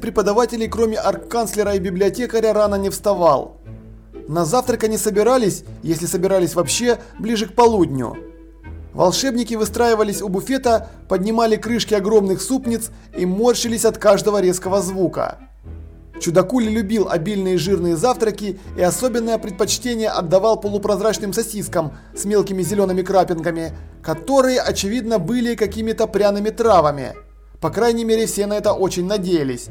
преподавателей, кроме арканцлера и библиотекаря, рано не вставал. На завтрак они собирались, если собирались вообще, ближе к полудню. Волшебники выстраивались у буфета, поднимали крышки огромных супниц и морщились от каждого резкого звука. Чудакули любил обильные жирные завтраки и особенное предпочтение отдавал полупрозрачным сосискам с мелкими зелеными крапинками, которые, очевидно, были какими-то пряными травами. По крайней мере, все на это очень надеялись.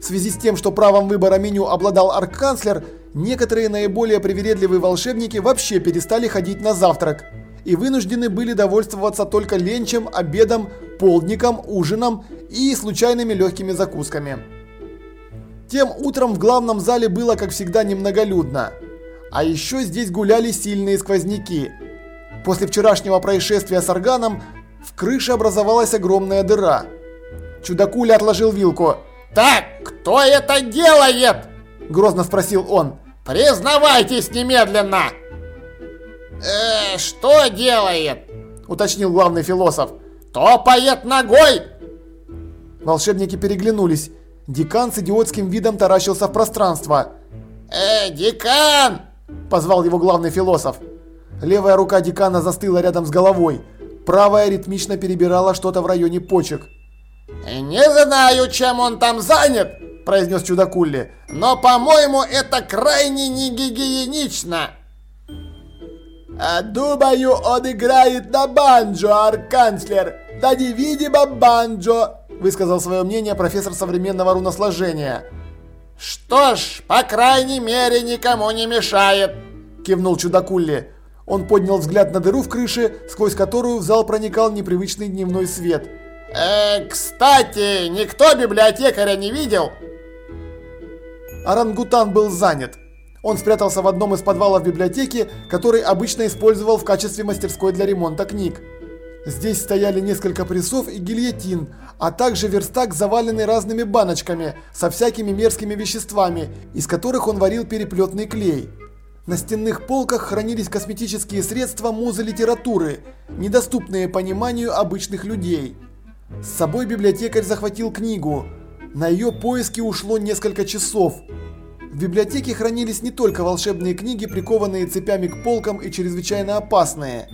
В связи с тем, что правом выбора меню обладал арканцлер, некоторые наиболее привередливые волшебники вообще перестали ходить на завтрак и вынуждены были довольствоваться только ленчем, обедом, полдником, ужином и случайными легкими закусками. Тем утром в главном зале было, как всегда, немноголюдно. А еще здесь гуляли сильные сквозняки. После вчерашнего происшествия с органом в крыше образовалась огромная дыра. Чудакуля отложил вилку. «Так, кто это делает?» – грозно спросил он. «Признавайтесь немедленно!» «Э, что делает?» – уточнил главный философ. «Топает ногой!» Волшебники переглянулись. Декан с идиотским видом таращился в пространство. «Э, декан!» – позвал его главный философ. Левая рука декана застыла рядом с головой. Правая ритмично перебирала что-то в районе почек. «Не знаю, чем он там занят», – произнес чудакулли, – «но, по-моему, это крайне негигиенично». А «Думаю, он играет на банджо, арканцлер. Да невидимо банджо», высказал свое мнение профессор современного руносложения. «Что ж, по крайней мере, никому не мешает», – кивнул чудакулли. Он поднял взгляд на дыру в крыше, сквозь которую в зал проникал непривычный дневной свет. «Э, кстати, никто библиотекаря не видел?» Орангутан был занят. Он спрятался в одном из подвалов библиотеки, который обычно использовал в качестве мастерской для ремонта книг. Здесь стояли несколько прессов и гильотин, а также верстак, заваленный разными баночками со всякими мерзкими веществами, из которых он варил переплетный клей. На стенных полках хранились косметические средства музы литературы, недоступные пониманию обычных людей. С собой библиотекарь захватил книгу. На ее поиски ушло несколько часов. В библиотеке хранились не только волшебные книги, прикованные цепями к полкам и чрезвычайно опасные.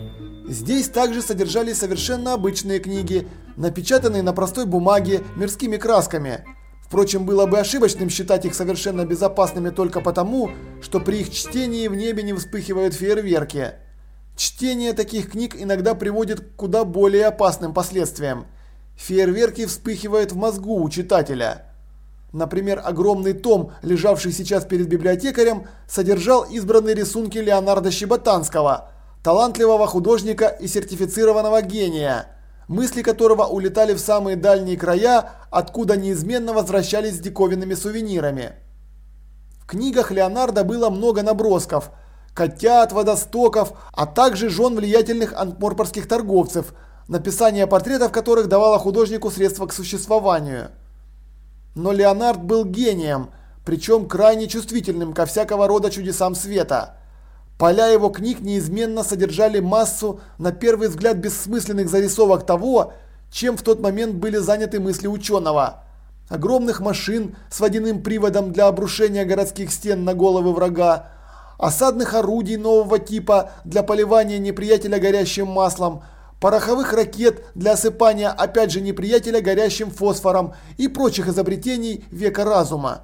Здесь также содержались совершенно обычные книги, напечатанные на простой бумаге мирскими красками. Впрочем, было бы ошибочным считать их совершенно безопасными только потому, что при их чтении в небе не вспыхивают фейерверки. Чтение таких книг иногда приводит к куда более опасным последствиям. Фейерверки вспыхивают в мозгу у читателя. Например, огромный том, лежавший сейчас перед библиотекарем, содержал избранные рисунки Леонардо Щеботанского – талантливого художника и сертифицированного гения, мысли которого улетали в самые дальние края, откуда неизменно возвращались с диковинными сувенирами. В книгах Леонардо было много набросков – котят, водостоков, а также жен влиятельных антморпорских торговцев, написание портретов которых давало художнику средства к существованию. Но Леонард был гением, причем крайне чувствительным ко всякого рода чудесам света – Поля его книг неизменно содержали массу, на первый взгляд, бессмысленных зарисовок того, чем в тот момент были заняты мысли ученого. Огромных машин с водяным приводом для обрушения городских стен на головы врага, осадных орудий нового типа для поливания неприятеля горящим маслом, пороховых ракет для осыпания опять же неприятеля горящим фосфором и прочих изобретений века разума.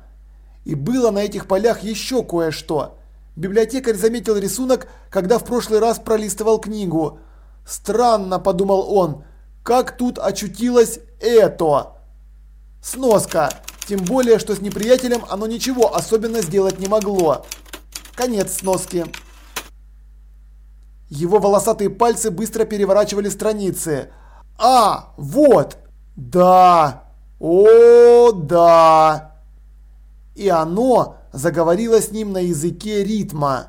И было на этих полях еще кое-что – Библиотекарь заметил рисунок, когда в прошлый раз пролистывал книгу. Странно, подумал он, как тут очутилось это? Сноска. Тем более, что с неприятелем оно ничего особенно сделать не могло. Конец сноски. Его волосатые пальцы быстро переворачивали страницы. А, вот! Да! О, да! И оно заговорила с ним на языке ритма.